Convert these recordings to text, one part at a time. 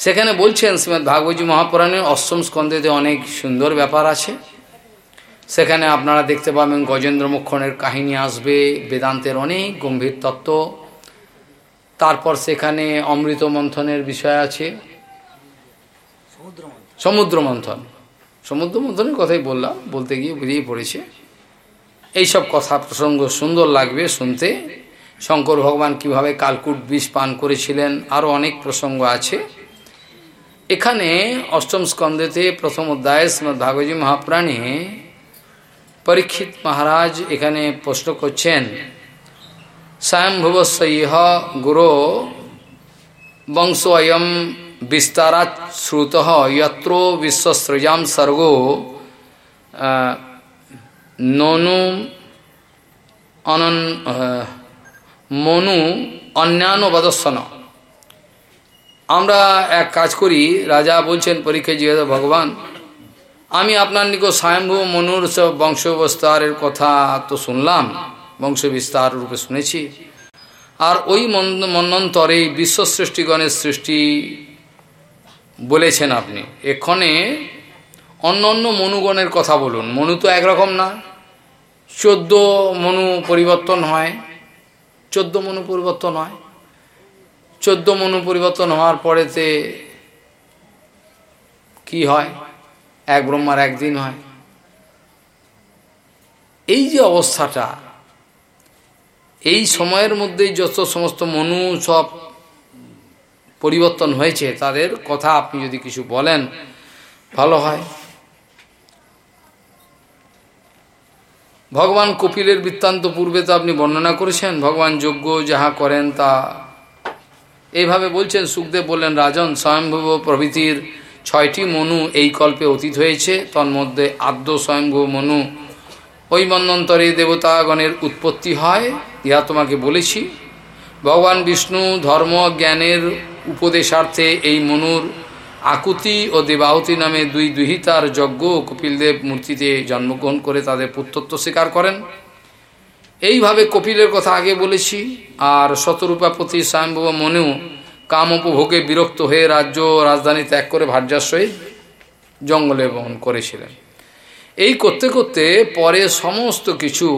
সেখানে বলছেন শ্রীমৎ ভাগবতী মহাপুরাণের অষ্টম স্কন্ধেতে অনেক সুন্দর ব্যাপার আছে। সেখানে আপনারা দেখতে পাবেন গজেন্দ্র মুক্ষণের কাহিনী আসবে, বেদান্তের অনেক গম্ভীর তত্ত্ব। তারপর সেখানে অমৃত মন্থনের বিষয় আছে। সমুদ্র মন্থন। সমুদ্র মন্থনের কথাই বললাম, বলতে গিয়ে বুঝিয়ে পড়েছে। এইসব কথা প্রসঙ্গ সুন্দর লাগবে শুনতে। শঙ্কর ভগবান কীভাবে কালকুট বিষ পান করেছিলেন আরও অনেক প্রসঙ্গ আছে। এখানে অষ্টম স্কন্ধেতে প্রথম অধ্যায় শ্রীমদ ভাগবতী মহাপুরাণে পরীক্ষিত মহারাজ এখানে প্রশ্ন করছেন স্বয়ংভুবস্ব ইহ গুরো বংশোয়ম বিস্তারাত শ্রুত যত্র বিশ্বসৃজাম সর্গো ননু অনন মনু অন্যান্য আমরা এক কাজ করি, রাজা বলছেন পরীক্ষা জিজ্ঞাসা ভগবান, আমি আপনার নিকট স্বয়ম্ভু মনুর বংশবিস্তারের কথা তো শুনলাম, বংশ বিস্তার রূপে শুনেছি। আর ওই মন্নন্তরে বিশ্ব সৃষ্টিগণের সৃষ্টি বলেছেন আপনি। এক্ষণে অন্য অন্য মনুগণের কথা বলুন। মনু তো একরকম না। চোদ্দ মনু পরিবর্তন হয়। চোদ্দ মনু পরিবর্তন হয়। চোদ্দ মনু পরিবর্তন হওয়ার পরেতে কি হয়? এক ব্রহ্মার একদিন হয়। এই যে অবস্থাটা, এই সময়ের মধ্যেই যত সমস্ত মনু সব পরিবর্তন হয়েছে, তাদের কথা আপনি যদি কিছু বলেন, ভালো হয়। ভগবান কপিলের বৃত্তান্ত পূর্বে তো আপনি বর্ণনা করেছেন, ভগবান যজ্ঞ যাহা করেন তা এইভাবে বলছেন সুখদেব বললেন, রাজন স্বয়ংভব প্রভৃতির ছয়টি মনু এই কল্পে অতীত হয়েছে। তন্মধ্যে আদ্য স্বয়ংভব মনু। ওই মন্বন্তরে দেবতাগণের উৎপত্তি হয়, ইহা তোমাকে বলেছি। ভগবান বিষ্ণু ধর্ম জ্ঞানের উপদেশার্থে এই মনুর আকুতি ও দেবাহুতি নামে দুই দুহিতার যজ্ঞ কপিলদেব মূর্তিতে জন্মগ্রহণ করে তাদের পুত্রত্ব স্বীকার করেন। এইভাবে কপিলের কথা আগে বলেছি, আর শতরূপাপতি স্বয়ংভব মনু কাম উপভোগে বিরক্ত হয়ে রাজ্য রাজধানী ত্যাগ করে ভার্যাশ্রয়ে জঙ্গলে বহন করেছিলেন। এই করতে করতে পরে সমস্ত কিছু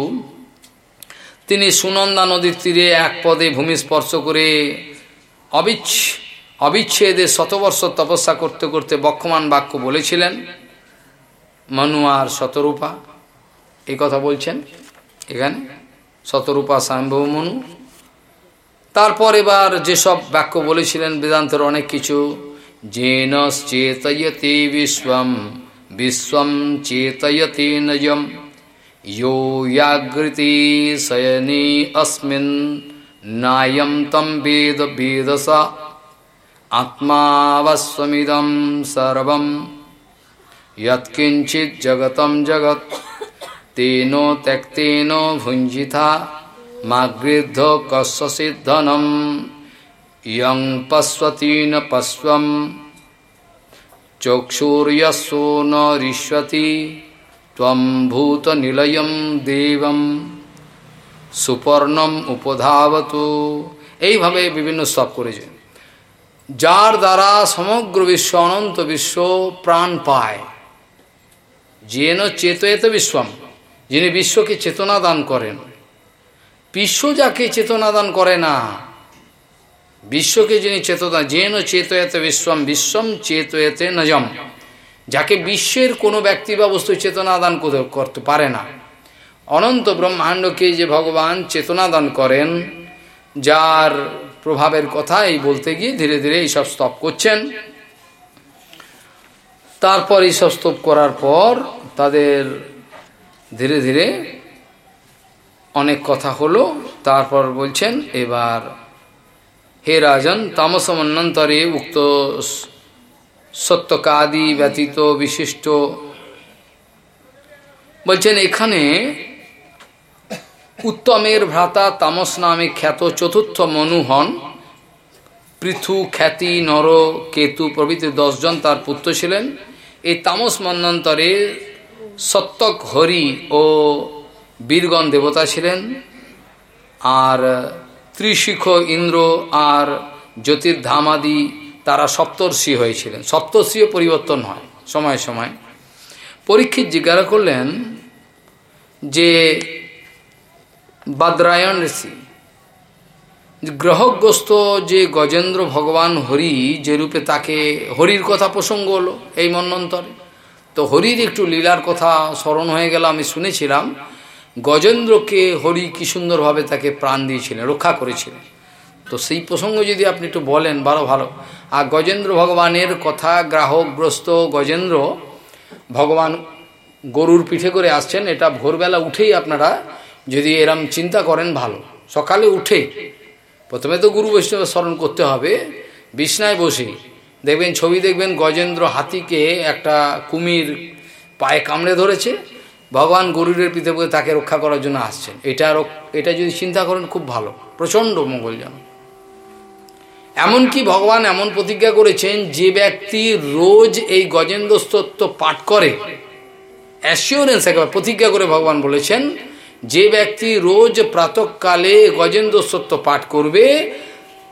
তিনি সুনন্দা নদীর তীরে এক পদে ভূমি স্পর্শ করে অবিচ্ছ, অবিচ্ছেদে শতবর্ষ তপস্যা করতে করতে বক্ষমান বাক্য বলেছিলেন, মনু আর শতরূপা এই কথা বলছেন এখানে। শতরূপা সাম্ভবমনু। তারপর এবার যেসব বাক্য বলেছিলেন বেদান্তের অনেক কিছু জেনস বিশ্বম বিশ্বম চেতয়তে নজম ইয়ো ইয়াগৃতি শয়নে অস্মিন, নায়ম তম বেদ বেদসা আত্মাবস্বমিদম সর্বম ইৎকিঞ্চিৎ জগতম জগৎ। तेन त्यक्तेन भुञ्जिता मागृद्ध कस्यसिद्धनं यं पश्वति न पश्वं चक्षुर्यस्सो न ऋष्वति त्वं भूतनिलयं দেবম সুপর্ণম উপধাবতু এইভাবে বিভিন্ন স্তব করেছে যার দ্বারা সমগ্র বিশ্ব অনন্ত বিশ্ব প্রাণ পায় যেন চেতয়েত বিশ্বম যিনি বিশ্বকে চেতনা দান করেন। বিশ্ব যাকে চেতনা দান করে না, বিশ্বকে যিনি চেতনা, যেন চেতয়েত বিশ্বম বিশ্বম চেতয়েতে নজম, যাকে বিশ্বের কোনো ব্যক্তি বা বস্তু চেতনা দান করতে পারে না। অনন্ত ব্রহ্মাণ্ডকে যে ভগবান চেতনা দান করেন, যার প্রভাবের কথা এই বলতে গিয়ে ধীরে ধীরে এইসব স্তব করছেন। তারপর এইসব স্তব করার পর তাদের ধীরে ধীরে অনেক কথা হলো, তারপর বলছেন, এবার হে রাজন তামসমন্নন্তরে উক্ত সত্যকাদি ব্যতীত বিশিষ্ট বলছেন, এখানে উত্তমের ভ্রাতা তামস নামে খ্যাত চতুর্থ মনু হন। পৃথু, খ্যাতি, নর, কেতু প্রভৃতি দশজন তার পুত্র ছিলেন। এই তামস মন্বন্তরে সত্যক হরি ও বীরগণ দেবতা ছিলেন, আর ত্রিশিখ ইন্দ্র আর জ্যোতির্ধামাদি তারা সপ্তর্ষি হয়েছিলেন। সপ্তর্ষিও পরিবর্তন হয়, সময় সময়। পরীক্ষিত জিজ্ঞাসা করলেন যে বাদ্রায়ণ ঋষি, গ্রহগ্রস্ত যে গজেন্দ্র ভগবান হরি যে রূপে তাকে হরির কথা প্রসঙ্গ হলো এই মন্নন্তরে তো হরির একটু লীলার কথা স্মরণ হয়ে গেল, আমি শুনেছিলাম। গজেন্দ্রকে হরি কি সুন্দরভাবে তাকে প্রাণ দিয়েছিলেন, রক্ষা করেছিলেন। তো সেই প্রসঙ্গ যদি আপনি একটু বলেন, ভালো ভালো। আর গজেন্দ্র ভগবানের কথা, গ্রাহকগ্রস্ত গজেন্দ্র ভগবান গরুর পিঠে করে আসছেন, এটা ভোরবেলা উঠেই আপনারা যদি এরম চিন্তা করেন, ভালো। সকালে উঠে প্রথমে তো গুরু বৈষ্ণব স্মরণ করতে হবে, বিছনায় বসে দেখবেন, ছবি দেখবেন, গজেন্দ্র হাতিকে একটা কুমির পায়ে কামড়ে ধরেছে। ভগবান গরুরের পিঠে তাকে রক্ষা করার জন্য আসছেন। এটা এটা যদি চিন্তা করেন, খুব ভালো। প্রচণ্ড মঙ্গলজনক। এমনকি ভগবান এমন প্রতিজ্ঞা করেছেন, যে ব্যক্তি রোজ এই গজেন্দ্র স্তত্ব পাঠ করে অ্যাসিওরেন্স একেবারে প্রতিজ্ঞা করে ভগবান বলেছেন, যে ব্যক্তি রোজ প্রাতকালে গজেন্দ্র সত্য পাঠ করবে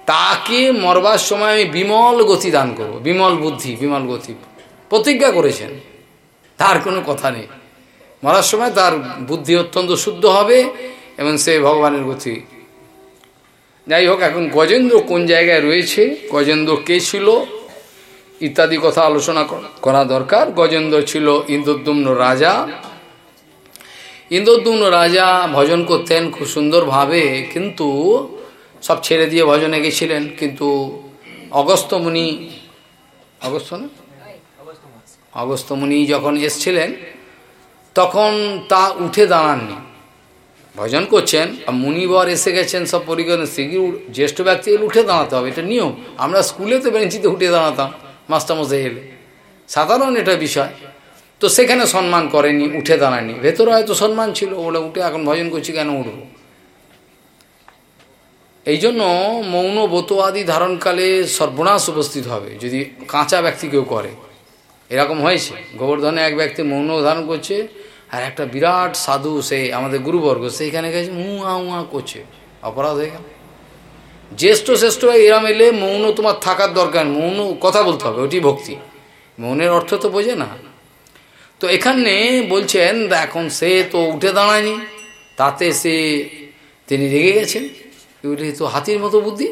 তাকে মরবার সময় আমি বিমল গতি দান করব। বিমল বুদ্ধি, বিমল গতি। প্রতিজ্ঞা করেছেন। তার কোনো কথা নেই। মরার সময় তার বুদ্ধি অত্যন্ত শুদ্ধ হবে এবং সে ভগবানের গতি। যাই হোক, এখন গজেন্দ্র কোন জায়গায় রয়েছে? গজেন্দ্র কে ছিল? ইত্যাদি কথা আলোচনা করা দরকার। গজেন্দ্র ছিল ইন্দ্রদ্যুম্ন রাজা। ইন্দ্রদ্যুম্ন রাজা ভজন করতেন খুব সুন্দরভাবে, কিন্তু সব ছেড়ে দিয়ে ভজনে গেছিলেন, কিন্তু অগস্ত্যমুনি অগস্ত না? যখন এসছিলেন, তখন তা উঠে দাঁড়াননি। ভজন করছেন, আর মুনিবর এসে গেছেন সব পরিগণ শিগির জ্যেষ্ঠ ব্যক্তি এলে উঠে দাঁড়াতে হবে, এটা নিয়ম। আমরা স্কুলে তো বেঞ্চিতে উঠে দাঁড়াতাম, মাস্টারমশাই এলে। সাধারণ এটা বিষয়। তো সেখানে সম্মান করেনি, উঠে দাঁড়ায়নি। ভেতরে হয়তো সম্মান ছিল ওটা উঠে এখন ভজন করছি, কেন উঠব? এই জন্য মৌন বতোয়াদি ধারণকালে সর্বনাশ উপস্থিত হবে, যদি কাঁচা ব্যক্তি কেউ করে। এরকম হয়েছে। গোবর্ধনে এক ব্যক্তি মৌন ধারণ করছে, আর একটা বিরাট সাধু, সে আমাদের গুরুবর্গ, সেইখানে গেছে উঁ উঁ করছে। অপরাধ হয়ে গেল। জ্যেষ্ঠ শ্রেষ্ঠ এরাম এলে মৌন তোমার থাকার দরকার, মৌন কথা বলতে হবে, ওটি ভক্তি। মৌনের অর্থ তো বোঝে না। তো এখানে বলছেন এখন সে তো উঠে দাঁড়ায়নি, তাতে সে, তিনি রেগে গেছেন। উঠে তো হাতির মতো বুদ্ধি।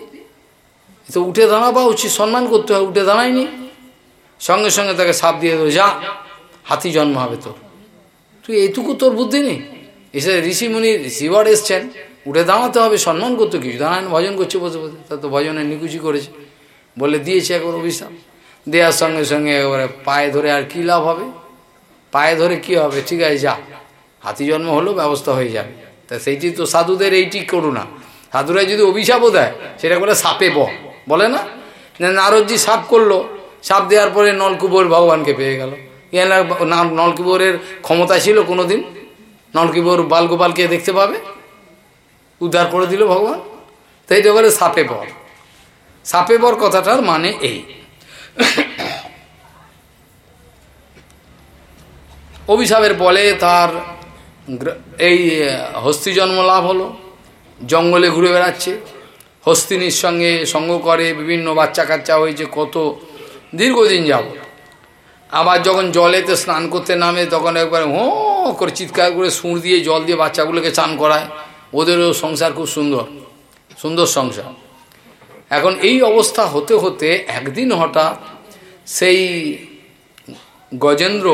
তো উঠে দাঁড়াবা উচিত সম্মান করতে হয়, উঠে দাঁড়ায়নি। সঙ্গে সঙ্গে তাকে সাপ দিয়ে দেবো যা, হাতি জন্ম হবে তোর। তুই এইটুকু তোর বুদ্ধি নেই? এসে ঋষিমুনি শিবর এসছেন, উঠে দাঁড়াতে হবে, সম্মান করতে কিছু দাঁড়ান ভজন করছে, বসে বসে। তা তো ভজনে নিকুচি করেছে। বলে দিয়েছে একবার অভিশাপ। দেওয়ার সঙ্গে সঙ্গে এবারে পায়ে ধরে আর কী লাভ হবে? পায়ে ধরে কি হবে? ঠিক আছে, যা। হাতি জন্ম হলো, ব্যবস্থা হয়ে যাবে। তা সেইটি তো সাধুদের, এইটি করু না সাধুরা যদি অভিশাপও দেয়, সেটা বলে সাপে ব। বলে না? নারদজি সাপ করল। সাপ দেওয়ার পরে নলকুবর ভগবানকে পেয়ে গেল। নলকিবোরের ক্ষমতা ছিল কোনোদিন? নলকিবোর বালগোপালকে দেখতে পাবে? উদ্ধার করে দিল ভগবান। তো এইটা বলে সাপে বর সাপে বর কথাটার মানে এই। অভিশাপের বলে তার এই হস্তি জন্ম লাভ হলো। জঙ্গলে ঘুরে বেড়াচ্ছে। হস্তিনীর সঙ্গে সঙ্গ করে, বিভিন্ন বাচ্চা কাচ্চা হয়েছে কত দীর্ঘদিন যাব আবার যখন জলেতে স্নান করতে নামে, তখন একবার হো করে চিৎকার করে সুর দিয়ে জল দিয়ে বাচ্চাগুলোকে চান করায়। ওদেরও সংসার খুব সুন্দর সুন্দর সংসার। এখন এই অবস্থা হতে হতে একদিন হঠাৎ সেই গজেন্দ্র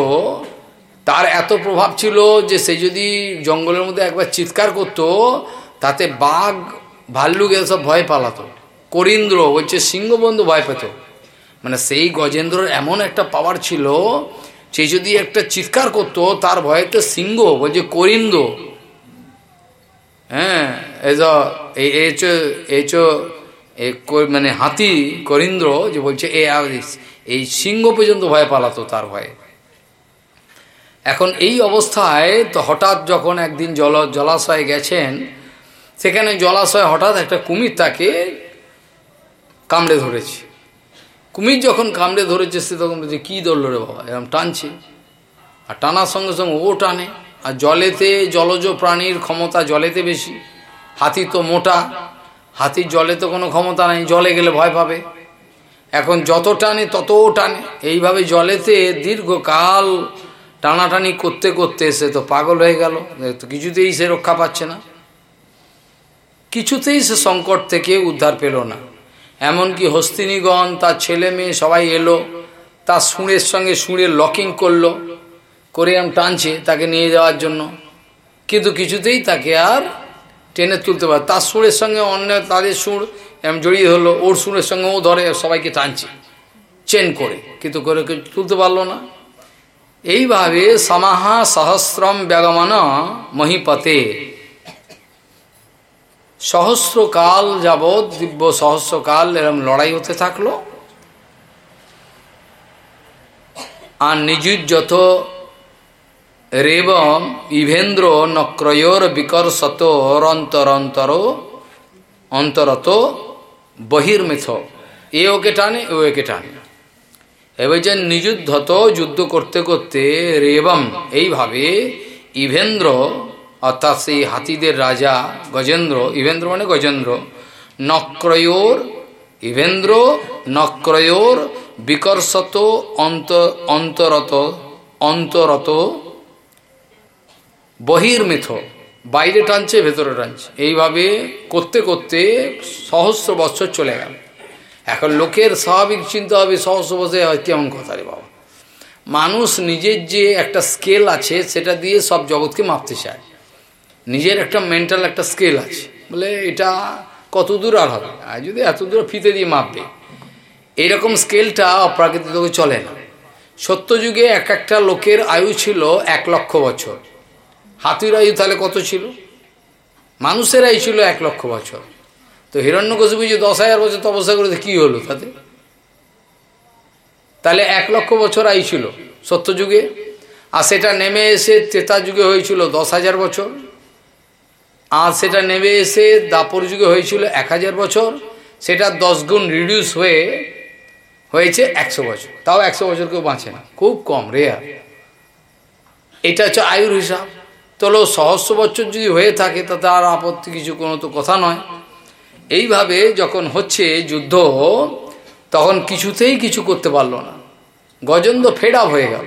তার এত প্রভাব ছিল যে সে যদি জঙ্গলের মধ্যে একবার চিৎকার করত তাতে বাঘ, ভাল্লুক এসব ভয় পালাতো। করিন্দ্র বলছে সিংহবন্ধু ভয় পেত। মানে সেই গজেন্দ্রর এমন একটা পাওয়ার ছিল সে যদি একটা চিৎকার করতো, তার ভয়েতে সিংহ বলছে করিন্দ্র হ্যাঁ এই মানে হাতি, করিন্দ্র, যে বলছে এ এই সিংহ পর্যন্ত ভয় পালাতো তার ভয়ে। এখন এই অবস্থায় তো হঠাৎ যখন একদিন জল, জলাশয়ে গেছেন সেখানে জলাশয়ে হঠাৎ একটা কুমির তাকে কামড়ে ধরেছে। কুমির যখন কামড়ে ধরেছে, সে তখন বলছে, কী ধরলো রে বাবা? এরকম টানছে। আর টানার সঙ্গে সঙ্গে ও টানে। আর জলেতে জলজ প্রাণীর ক্ষমতা জলেতে বেশি। হাতি তো মোটা। হাতির জলে তো কোনো ক্ষমতা নাই, জলে গেলে ভয় পাবে। এখন যত টানে, তত টানে। এইভাবে জলেতে দীর্ঘকাল টানাটানি করতে করতে সে তো পাগল হয়ে গেল। তো কিছুতেই সে রক্ষা পাচ্ছে না। কিছুতেই সে সংকট থেকে উদ্ধার পেল না। এমনকি হস্তিনীগণ, তার ছেলে মেয়ে সবাই এলো, তার সুঁড়ের সঙ্গে সুঁড়ের লকিং করল করে এম টানছে তাকে নিয়ে যাওয়ার জন্য। কিন্তু কিছুতেই তাকে আর টেনে তুলতে পারে তার সুরের সঙ্গে অন্য তাদের সুর এম জড়িয়ে ধরলো, ওর সুরের সঙ্গে ও ধরে, সবাইকে টানছে চেন করে, কিন্তু করে তুলতে পারল না। এইভাবে সমাহা সহস্রম ব্যাগমন মহিপতে সহস্রকাল যাবৎ, দিব্য সহস্রকাল এরম লড়াই হতে থাকল। আর যত রেবম, ইভেন্দ্র, নক্রয়োর বিকর্ষত অন্তরন্তর অন্তরত বহির্মিথ। এ ওকে টানে, ও একে টানে। এবার যে নিযুদ্ধত যুদ্ধ করতে করতে রেবম, এইভাবে ইভেন্দ্র অর্থাৎ সেই হাতিদের রাজা গজেন্দ্র, ইভেন্দ্র মানে গজেন্দ্র, নক্রয়োর, ইভেন্দ্র, নক্রয়োর বিকর্ষত অন্ত, অন্তরত অন্তরত বহির্মিথ, বাইরে টানছে, ভেতরে টানছে। এইভাবে করতে করতে সহস্র বছর চলে গেল। এখন লোকের স্বাভাবিক চিন্তা হবে, সহস্র বছর কেমন কথা রে বাবা? মানুষ নিজের যে একটা স্কেল আছে, সেটা দিয়ে সব জগৎকে মাপতে চায়। নিজের একটা মেন্টাল একটা স্কেল আছে। বলে এটা কত দূর আর হবে? আর যদি এত দূর ফিতে দিয়ে মাপবে? এইরকম স্কেলটা অপ্রাকৃতিক চলে না। সত্যযুগে এক একটা লোকের আয়ু ছিল এক লক্ষ বছর। হাতির আয়ু তাহলে কত ছিল? মানুষের আয়ু ছিল এক লক্ষ বছর। তো হিরণ্যকশিপু যে দশ হাজার বছর তপস্যা করেছে কী হলো তাতে? তাহলে এক লক্ষ বছর আয়ু ছিল সত্যযুগে। আর সেটা নেমে এসে তেতা যুগে হয়েছিল দশ হাজার বছর। আর সেটা নেমে এসে দাপর যুগে হয়েছিল এক হাজার বছর, সেটা দশ গুণ রিডিউস হয়ে হয়েছে একশো বছর। তাও একশো বছর কেউ বাঁচে না, খুব কম রেয়ার এটা হচ্ছে আয়ুর হিসাব। তলো সহস্র বছর যদি হয়ে থাকে তাতে আর আপত্তি কিছু কোনো তো কথা নয়। এইভাবে যখন হচ্ছে যুদ্ধ, তখন কিছুতেই কিছু করতে পারল না। গজেন্দ্র ফেড হয়ে গেল।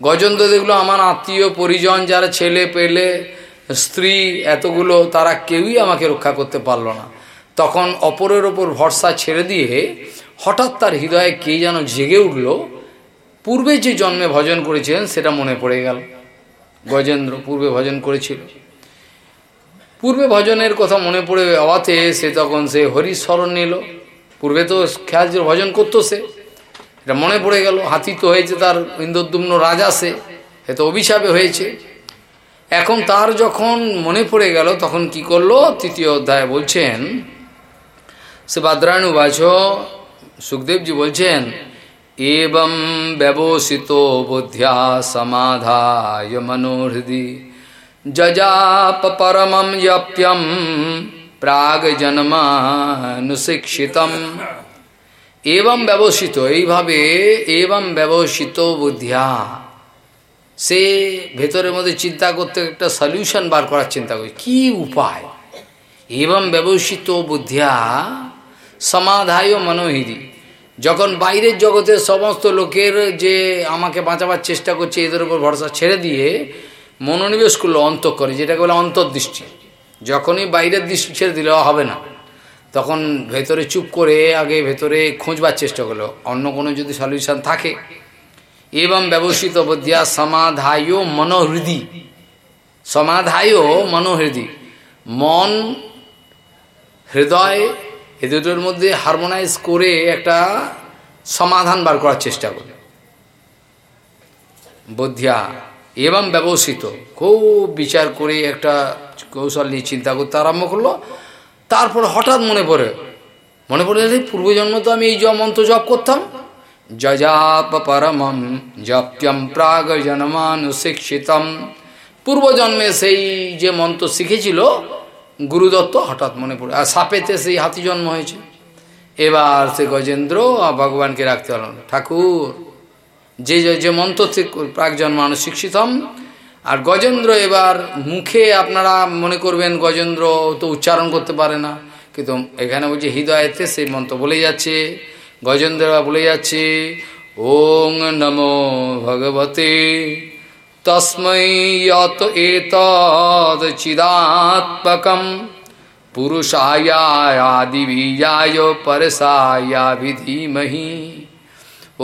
গজেন্দ্র দেখল, আমার আত্মীয়, পরিজন, যারা ছেলে পেলে স্ত্রী এতগুলো, তারা কেউই আমাকে রক্ষা করতে পারল না। তখন অপরের ওপর ভরসা ছেড়ে দিয়ে হঠাৎ তার হৃদয়ে কে যেন জেগে উঠল। পূর্বে যে জন্মে ভজন করেছিলেন, সেটা মনে পড়ে গেল। গজেন্দ্র পূর্বে ভজন করেছিল। পূর্বে ভজনের কথা মনে পড়ে আওয়াতে সে তখন সে হরি স্মরণ নিল। পূর্বে তো খেয়াল যে ভজন করতো সে। এটা মনে পড়ে গেল হাতি তো হয়েছে তার ইন্দ্রদ্যুম্ন রাজা সে। তো অভিশাপে হয়েছে। এখন তার যখন মনে পড়ে গেল, তখন কি করল? তৃতীয় অধ্যায় বলছেন, সে বাদ্রানুবাচ সুখদেবজি বলছেন এবং ব্যবসিত বুদ্ধিয়া সমাধায় মনোহৃদি, যজাপ পরম জপ্যম প্রাগ জন্মানুশিক্ষিতম। এবং ব্যবসিত, এইভাবে এবং ব্যবসিত বুদ্ধিয়া সে ভেতরের মধ্যে চিন্তা করতে, একটা সলিউশন বার করার চিন্তা করি। কি উপায়? এবং ব্যবসিত বুদ্ধিয়া সমাধায় মনোহিরি। যখন বাইরের জগতের সমস্ত লোকের যে আমাকে বাঁচাবার চেষ্টা করছে, এদের উপর ভরসা ছেড়ে দিয়ে মনোনিবেশ করল অন্তঃ করে যেটাকে বলে অন্তর্দৃষ্টি। যখনই বাইরের দৃষ্টি ছেড়ে দিলে হবে না। তখন ভেতরে চুপ করে আগে ভেতরে খোঁজবার চেষ্টা করল। অন্য কোনো যদি সলিউশন থাকে এবং ব্যবস্থিত বদিয়া সমাধায় মনোহৃদি সমাধায় মনোহৃদি মন হৃদয় এ দুটোর মধ্যে হারমোনাইজ করে একটা সমাধান বার করার চেষ্টা করে বধিয়া এবং ব্যবস্থিত খুব বিচার করে একটা কৌশল নিয়ে চিন্তা করতে আরম্ভ করল। তারপর হঠাৎ মনে পড়ে। মনে পড়ে পূর্বজন্ম তো আমি এই জ, মন্ত্র জপ করতাম। যজাপ পরমম জপ্যম প্রাগ জন্মানুশিক্ষিতম পূর্বজন্মে সেই যে মন্ত্র শিখেছিল, গুরুদত্ত হঠাৎ মনে পড়ে, আর সাপেতে সেই হাতি জন্ম হয়েছে। এবার সে গজেন্দ্র ভগবানকে রাখতে পারল ঠাকুর, যে যে মন্ত্র প্রাক জন্মানো শিক্ষিতম আর গজেন্দ্র এবার মুখে আপনারা মনে করবেন, গজেন্দ্র তো উচ্চারণ করতে পারে না। কিন্তু এখানে বলছে হৃদয়তে সেই মন্ত্র বলে যাচ্ছে गजेंद्रा बोले जा नमो भगवते। तस्म यतचिदात्मक चिदात्मक परसाया विधीमह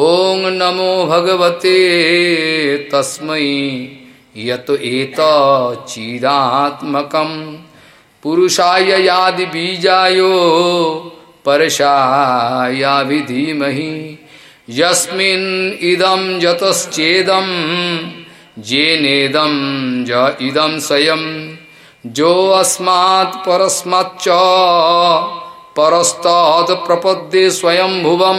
ओं नमो भगवते। तस्म यतचिदात्मक पुरुषाया आदि यादिबीजाय परसायाभिधीमहि यस्मिन् इदं यतश्चेदम् जेनेदम ज इदम स्वयं जो अस्मात् परस्माच्च পরস্তদ প্রপদ্যে স্বয়ং ভুবম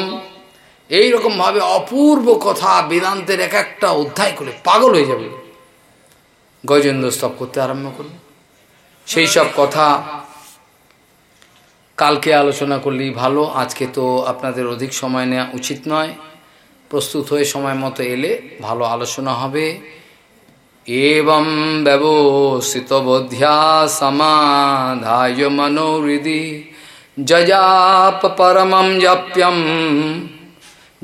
এইরকম ভাবে অপূর্ব কথা বেদান্তের এক একটা অধ্যায় করে পাগল হয়ে যাবে গজেন্দ্র স্তব করতে আরম্ভ করল সেই সব কথা কালকে আলোচনা করলেই ভালো, আজকে তো আপনাদের অধিক সময় নেওয়া উচিত নয়। প্রস্তুত হয়ে সময় মতো এলে ভালো আলোচনা হবে। এবং ব্যবস্থিত বোধ্যা সমাধায় মনোহৃদি যজাপ পরমম জপ্যম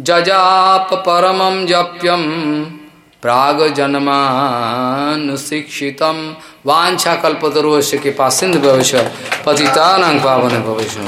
যজাপ পরমম জপ্যম। प्राग जन्मानुशिक्षित वाछा कल्पतरुवश्य के पास सिंधु भविष्य पतिता पावन भविष्य